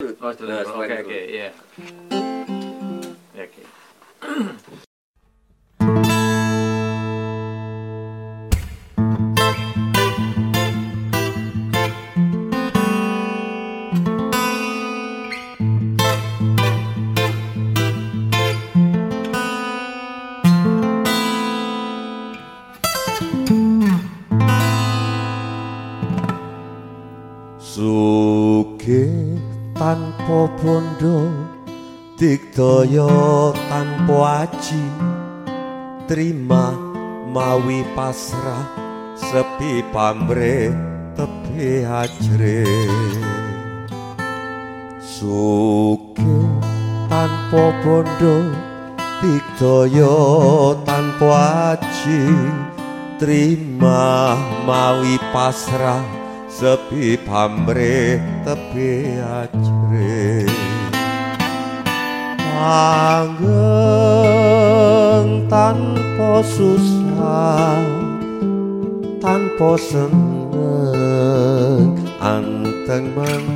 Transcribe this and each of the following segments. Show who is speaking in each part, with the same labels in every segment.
Speaker 1: Most
Speaker 2: of
Speaker 1: those.
Speaker 2: Okay,
Speaker 1: okay, yeah. Okay.
Speaker 2: Suke Tanpa bondo Digdaya tanpa aji. Terima mawi pasrah Sepi pamre tepi ajre Suge tanpa bondo Digdaya tanpa aji. Terima mawi pasrah sepi pamre tepi ajre Langgeng tanpa susah tanpa seneng. Anteng mandeng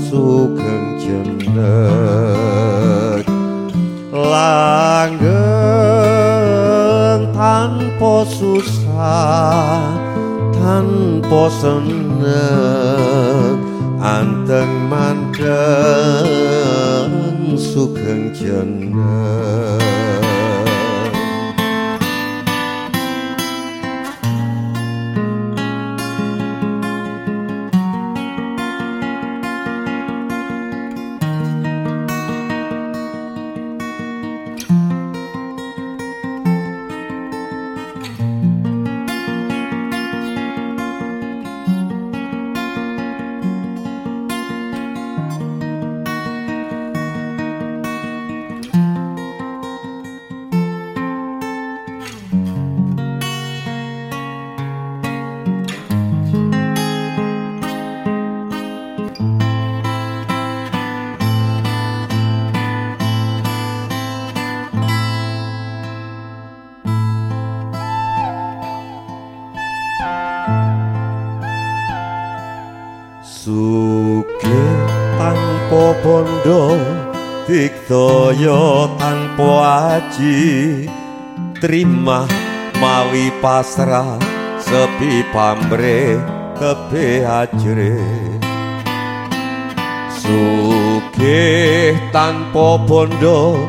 Speaker 2: sugeng jeneng. Langgeng tanpa susah tanpa seneng anteng mandeng sugeng jeneng Suge tanpa bondo Digdaya tanpa aji. Terima mawi pasrah Sepi pamre tepi ajre Suge tanpa bondo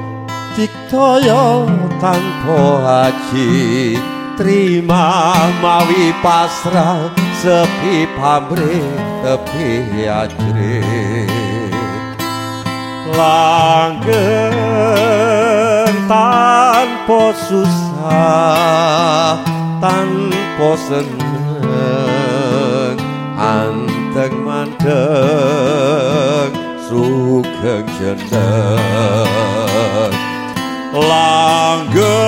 Speaker 2: Digdaya tanpa aji. Terima mawi pasrah Sepi pamre tepi ajre Langgeng tanpa susah Tanpa seneng. Anteng mandeng Sugeng jeneng. Langgeng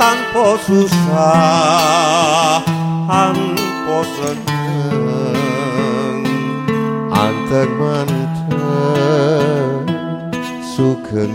Speaker 2: tanpa susah han på sønden Han tæk mig til Sukken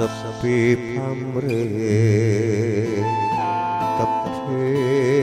Speaker 2: සප්පේ භම්රේ තප්පේ